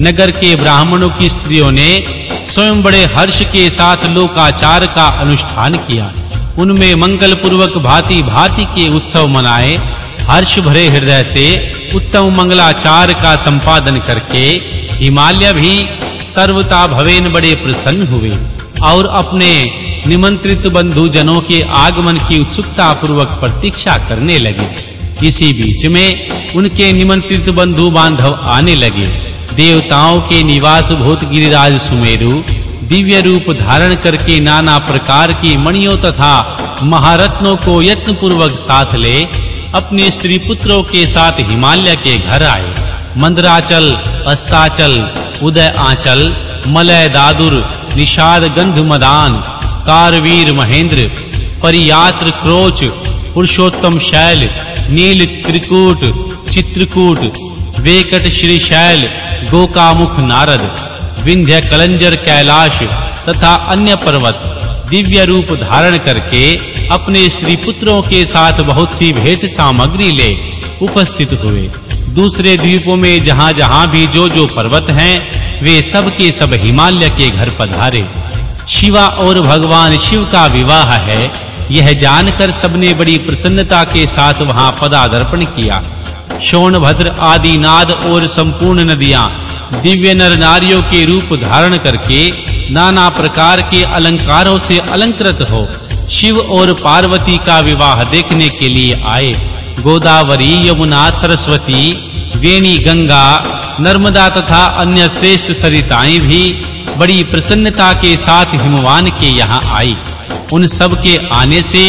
नगर के ब्राह्मणों की स्त्रियों ने स्वयं बड़े हर्ष के साथ लोकाचार का अनुष्ठान किया। उनमें मंगल पूर्वक भांति भांति के उत्सव मनाए। हर्ष भरे हृदय से उत्तम मंगलाचार का संपादन करके हिमालय भी सर्वता भवेन बड़े प्रसन्न हुए और अपने निमंत्रित बंधु जनों के आगमन की उत्सुकता पूर्वक प्रतीक्षा करने लगे। इसी बीच में उनके निमंत्रित बंधु बांधव आने लगे। देवताओं के निवास भूत गिरिराज सुमेरु, दिव्य रूप धारण करके नाना प्रकार की मणियों तथा महारत्नों को यत्न पूर्वक साथ ले, अपने स्त्री पुत्रों के साथ हिमालय के घर आए। Mandarachal, Astachal Udayachal Malay Dardur, Nishad Gandhamadan Karvir Mahendra, Pariyatra Kraunch, Purushottam शैल, नील त्रिकूट, चित्रकूट, वेकट श्री शैल गोकामुख नारद, विंध्य कलंजर कैलाश तथा अन्य पर्वत दिव्य रूप धारण करके अपने स्त्री पुत्रों के साथ बहुत सी भेंट सामग्री ले उपस्थित हुए। दूसरे द्वीपों में जहां-जहां भी जो-जो पर्वत हैं, वे सब के सब हिमालय के घर पधारे। शिवा और भगवान शिव का विवाह है, यह जानकर सबने बड़ी प्रसन्नता के साथ वहाँ पदार्पण किया। शोणभद्र आदि नाद और संपूर्ण नदियाँ दिव्य नर नारियों के रूप धारण करके नाना प्रकार के अलंकारों से अलंकृत हो, शिव और पार्वती का विवाह देखने के लिए आए। गोदावरी, यमुना, सरस्वती, वेणी, गंगा, नर्मदा तथा अन्य श्रेष्ठ सरिताएँ भी बड़ी प्रसन्नता के साथ हिमवान के यहाँ आई। उन सब के आने से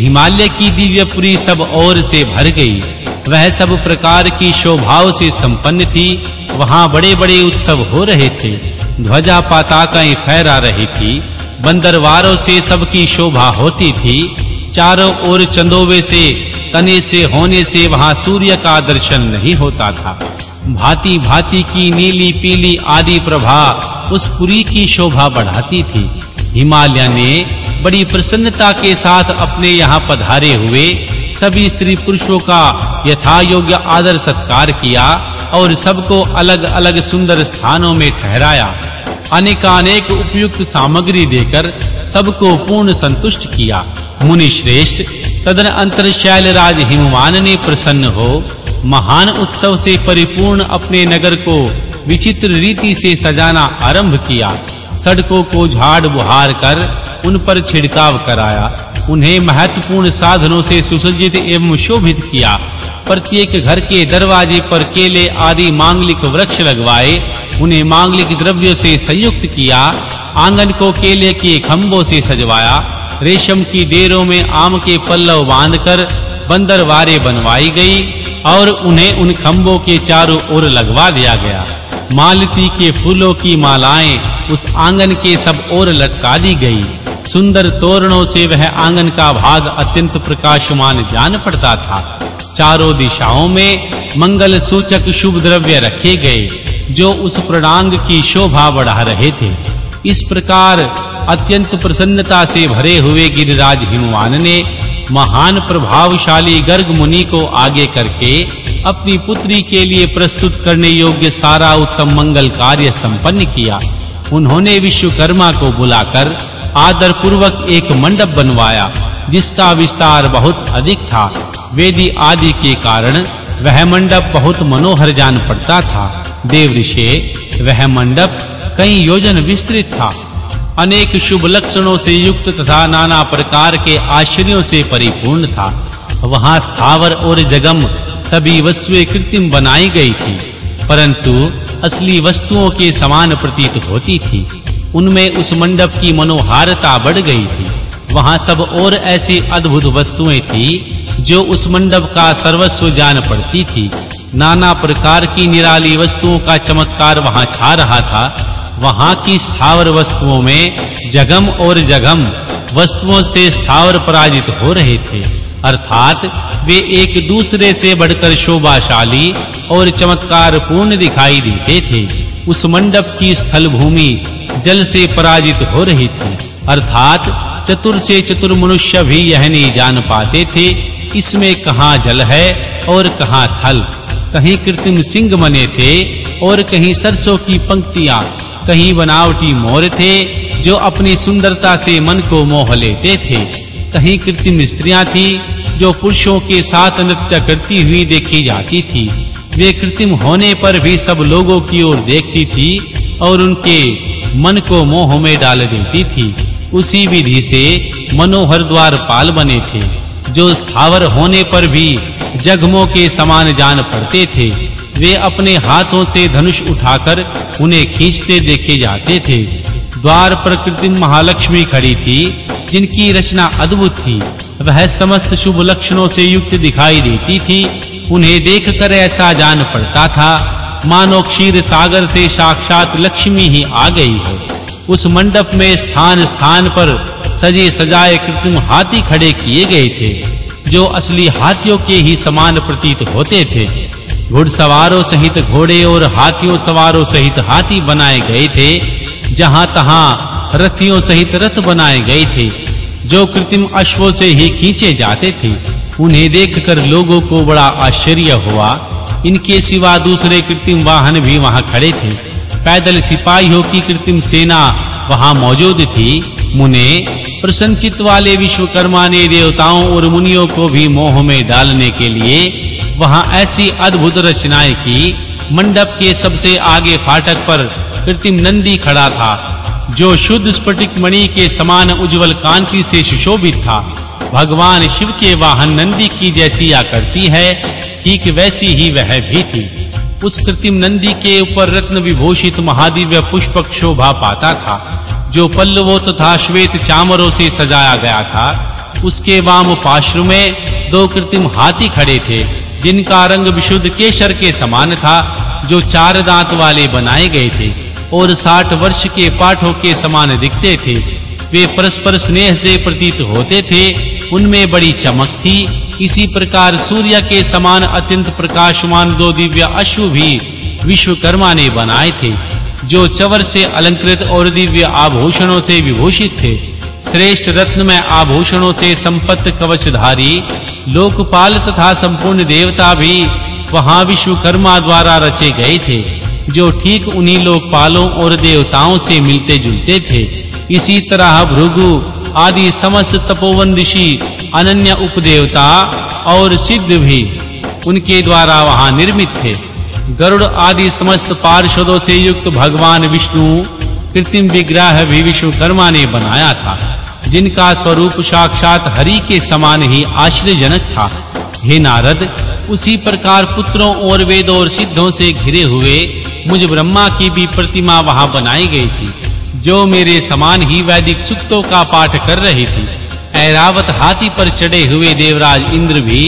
हिमालय की दिव्यपुरी सब ओर से भर गई। वह सब प्रकार की शोभाओं से संपन्न थी। वहाँ बड़े-बड़े उत्सव हो रहे थे। ध्वजा पताकाएँ फहरा रही थी। बंदरवारों से सबकी शोभा होती थी। चारों ओर चंदोवे से, तने से, होने से वहाँ सूर्य का दर्शन नहीं होता था। भांति भांति की नीली, पीली आदि प्रभा उस पुरी की शोभा बढ़ाती थी। हिमालय ने बड़ी प्रसन्नता के साथ अपने यहाँ पधारे हुए सभी स्त्री पुरुषों का यथा योग्य आदर सत्कार किया और सबको अलग-अलग सुंदर स्थानों में ठहराया। अनेकानेक उपयुक्त सामग्री देकर सबको पूर्ण संतुष्ट किया। मुनि श्रेष्ठ तदन अंतर शैलराज हिमवान ने प्रसन्न हो, महान उत्सव से परिपूर्ण अपने नगर को विचित्र रीति से सजाना आरंभ किया। सड़कों को झाड़ बुहार कर उन पर छिड़काव कराया। उन्हें महत्वपूर्ण साधनों से सुसज्जित एवं शोभित किया। प्रत्येक घर के दरवाजे पर केले आदि मांगलिक वृक्ष लगवाए, उन्हें मांगलिक द्रव्यों से संयुक्त किया, आँगन को केले के खंभों से सजवाया, रेशम की डेरों में आम के पल्लव बांधकर बंदरवारे बनवाई गई और उन्हें उन खंभों के चारों ओर लगवा दिया गया। मालती के फूलों की मालाएँ उस आँगन के सब ओर लटका दी गई। सुंदर तोरणों से वह आँगन का भाग अत्यंत प्रकाशमान जान पड़ता था। चारों दिशाओं में मंगल सूचक शुभ द्रव्य रखे गए, जो उस प्रणांग की शोभा बढ़ा रहे थे। इस प्रकार अत्यंत प्रसन्नता से भरे हुए गिरिराज हिमवान ने महान प्रभावशाली गर्ग मुनि को आगे करके अपनी पुत्री के लिए प्रस्तुत करने योग्य सारा उत्तम मंगल कार्य संपन्न किया। उन्होंने विश्वकर्मा को बुलाकर आदर पूर्वक एक मंडप बनवाया, जिसका विस्तार बहुत अधिक था। वेदी आदि के कारण वह मंडप बहुत मनोहर जान पड़ता था। देव ऋषि, वह मंडप कई योजन विस्तृत था। अनेक शुभ लक्षणों से युक्त तथा नाना प्रकार के आश्चर्यों से परिपूर्ण था। वहाँ स्थावर और जगम सभी वस्तुएँ कृत्रिम बनाई गई थी। परंतु असली वस्तुओं के समान प्रतीत होती थी। उनमें उस मंडप की मनोहारता बढ़ गई थी। वहाँ सब और ऐसी अद्भुत वस्तुएँ थी, जो उस मंडप का सर्वस्व जान पड़ती थी। नाना प्रकार की निराली वस्तुओं का चमत्कार वहाँ छा रहा था। वहाँ की स्थावर वस्तुओं में जगम और जगम वस्तुओं से स्थावर पराजित हो रहे थे। अर्थात वे एक दूसरे से बढ़कर शोभाशाली और चमत्कार पूर्ण दिखाई देते थे। उस मंडप की स्थल भूमि जल से पराजित हो रही थी। अर्थात चतुर से चतुर मनुष्य भी यह नहीं जान पाते थे, इसमें कहाँ जल है और कहाँ थल। कहीं कृत्रिम सिंह बने थे और कहीं सरसों की पंक्तियाँ, कहीं बनावटी मोर थे, जो अपनी सुंदरता से मन को मोह लेते थे। कहीं कृत्रिम स्त्रियाँ थी, जो पुरुषों के साथ नृत्य करती हुई देखी जाती थी। वे कृत्रिम होने पर भी सब लोगों की ओर देखती थी और उनके मन को मोह में डाल देती थी। उसी विधि से मनोहर द्वार पाल बने थे, जो स्थावर होने पर भी जगमों के समान जान पड़ते थे। वे अपने हाथों से धनुष उठाकर उन्हें खींचते देखे जाते थे। द्वार पर कृत्रिम महालक्ष्मी खड़ी थी जिनकी रचना अद्भुत थी, वह समस्त शुभ लक्षणों से युक्त दिखाई देती थी। उन्हें देखकर ऐसा जान पड़ता था, मानो क्षीर सागर से साक्षात लक्ष्मी ही आ गई हो। उस मंडप में स्थान स्थान पर सजे सजाए कृत्रिम हाथी खड़े किए गए थे, जो असली हाथियों के ही समान प्रतीत होते थे। घुड़सवारों सहित घोड़े और हाथियों सवारों सहित हाथी बनाए गए थे, जहाँ तहां रथियों सहित रथ बनाए गए थे, जो कृत्रिम अश्वों से ही खींचे जाते थे। उन्हें देखकर लोगों को बड़ा आश्चर्य हुआ। इनके सिवा दूसरे कृत्रिम वाहन भी वहाँ खड़े थे। पैदल सिपाहियों की कृत्रिम सेना वहाँ मौजूद थी। मुने प्रसन्नचित वाले विश्वकर्मा ने देवताओं और मुनियों को भी मोह में डालने के लिए वहाँ ऐसी अद्भुत रचनाएँ की। मंडप के सबसे आगे फाटक पर कृत्रिम नंदी खड़ा था। जो शुद्ध स्फटिक मणि के समान उज्जवल कांति से सुशोभित था। भगवान शिव के वाहन नंदी की जैसी आकृति है, ठीक वैसी ही वह भी थी। उस कृत्रिम नंदी के ऊपर रत्न विभूषित महादिव्य पुष्पक शोभा पाता था, जो पल्लवों तथा श्वेत चामरों से सजाया गया था। उसके वाम पार्श्व में दो कृत्रिम हाथी खड़े थे, जिनका रंग विशुद्ध केशर के समान था, जो चार दांत वाले बनाए गए थे। और साठ वर्ष के पाठों के समान दिखते थे। वे परस्पर स्नेह से प्रतीत होते थे। उनमें बड़ी चमक थी। इसी प्रकार सूर्य के समान अत्यंत प्रकाशमान दो दिव्य अश्व भी विश्वकर्मा ने बनाए थे, जो चवर से अलंकृत और दिव्य आभूषणों से विभूषित थे। श्रेष्ठ रत्नमय आभूषणों से संपत्त कवचधारी, लोकपाल तथा संपूर्ण देवता भी वहाँ विश्वकर्मा द्वारा रचे गए थे। जो ठीक उन्हीं लोकपालों और देवताओं से मिलते जुलते थे। इसी तरह भृगु, आदि समस्त तपोवन ऋषि, अनन्य उपदेवता और सिद्ध भी उनके द्वारा वहाँ निर्मित थे। गरुड़ आदि समस्त पार्षदों से युक्त भगवान विष्णु, कृत्रिम विग्रह भी विश्वकर्मा ने बनाया था, जिनका स्वरूप साक्षात हरि के समान ही आश्चर्यजनक था। हे नारद, उसी प्रकार पुत्रों और वेदों और सिद्धों से घिरे हुए मुझ ब्रह्मा की भी प्रतिमा वहाँ बनाई गई थी, जो मेरे समान ही वैदिक सूक्तों का पाठ कर रही थी। ऐरावत हाथी पर चढ़े हुए देवराज इंद्र भी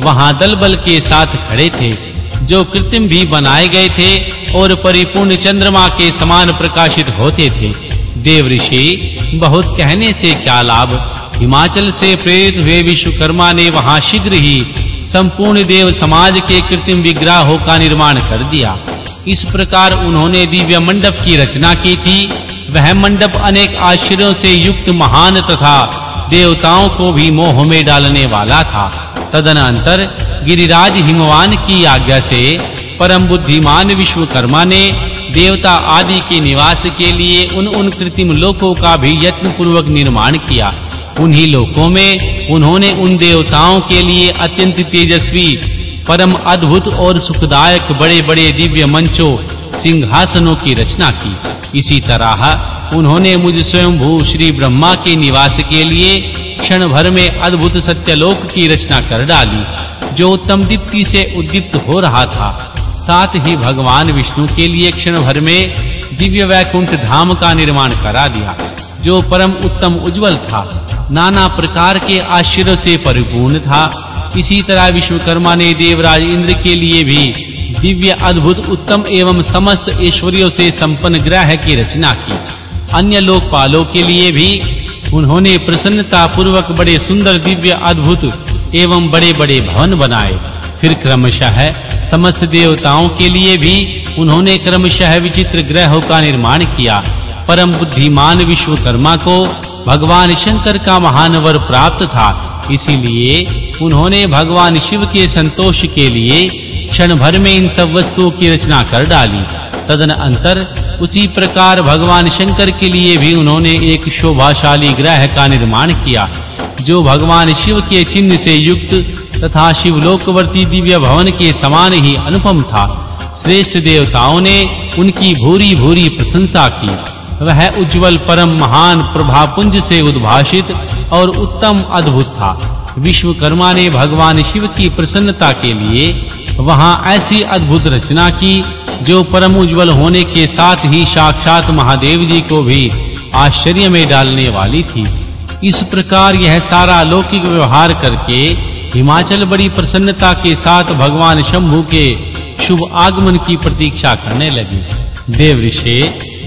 वहाँ दलबल के साथ खड़े थे, जो कृत्रिम भी बनाए गए थे और परिपूर्ण चंद्रमा के समान प्रकाशित होते थे। देव ऋषि, बहुत कहने से क्या लाभ? हिमाचल से प्रेरित हुए विश्वकर्मा ने वहाँ शीघ्र ही संपूर्ण देव समाज के कृत्रिम विग्रहों का निर्माण कर दिया। इस प्रकार उन्होंने दिव्य मंडप की रचना की थी। वह मंडप अनेक आश्चर्यों से युक्त महान तथा देवताओं को भी मोह में डालने वाला था। तदनंतर गिरिराज हिमवान की आज्ञा से परम बुद्धिमान विश्वकर्मा ने देवता आदि के निवास के लिए उन उन कृत्रिम लोकों का भी यत्न पूर्वक निर्माण किया। उन्हीं लोकों में उन्होंने उन देवताओं के लिए अत्यंत तेजस्वी, परम अद्भुत और सुखदायक बड़े-बड़े दिव्य मंचों, सिंहासनों की रचना की। इसी तरह उन्होंने मुझ स्वयंभू श्री ब्रह्मा के निवास के लिए क्षण भर में अद्भुत सत्यलोक की रचना कर डाली, जो उत्तम दीप्ति से उद्दीप्त हो रहा था। साथ ही भगवान विष्णु के लिए क्षण भर में दिव्य वैकुंठ धाम का निर्माण करा दिया, जो परम उत्तम उज्जवल था। नाना प्रकार के आश्चर्य से परिपूर्ण था। इसी तरह विश्वकर्मा ने देवराज इंद्र के लिए भी दिव्य, अद्भुत, उत्तम एवं समस्त ऐश्वर्यों से संपन्न ग्रह की रचना की। अन्य लोकपालों के लिए भी उन्होंने प्रसन्नता पूर्वक बड़े सुंदर, दिव्य, अद्भुत एवं बड़े-बड़े भवन बनाए। फिर क्रमशः समस्त देवताओं के लिए भी उन्होंने क्रमशः विचित्र ग्रहों का निर्माण किया। परम बुद्धिमान विश्वकर्मा को भगवान शंकर का महान वर प्राप्त था। इसीलिए उन्होंने भगवान शिव के संतोष के लिए क्षण भर में इन सब वस्तुओं की रचना कर डाली। तदन अंतर उसी प्रकार भगवान शंकर के लिए भी उन्होंने एक शोभाशाली ग्रह का निर्माण किया, जो भगवान शिव के चिन्ह से युक्त तथा शिवलोकवर्ती दिव्य भवन के समान ही अनुपम था। श्रेष्ठ देवताओं ने उनकी भूरी भूरी प्रशंसा की। वह उज्जवल परम महान प्रभापुंज से उद्भाषित और उत्तम अद्भुत था। विश्वकर्मा ने भगवान शिव की प्रसन्नता के लिए वहाँ ऐसी अद्भुत रचना की, जो परम उज्जवल होने के साथ ही साक्षात महादेव जी को भी आश्चर्य में डालने वाली थी। इस प्रकार यह सारा लौकिक व्यवहार करके हिमाचल बड़ी प्रसन्नता के साथ भगवान शंभु के शुभ आगमन की प्रतीक्षा करने लगे। देव ऋषि,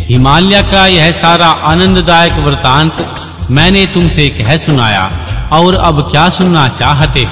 हिमालय का यह सारा आनंददायक वृतांत मैंने तुमसे कह सुनाया, और अब क्या सुनना चाहते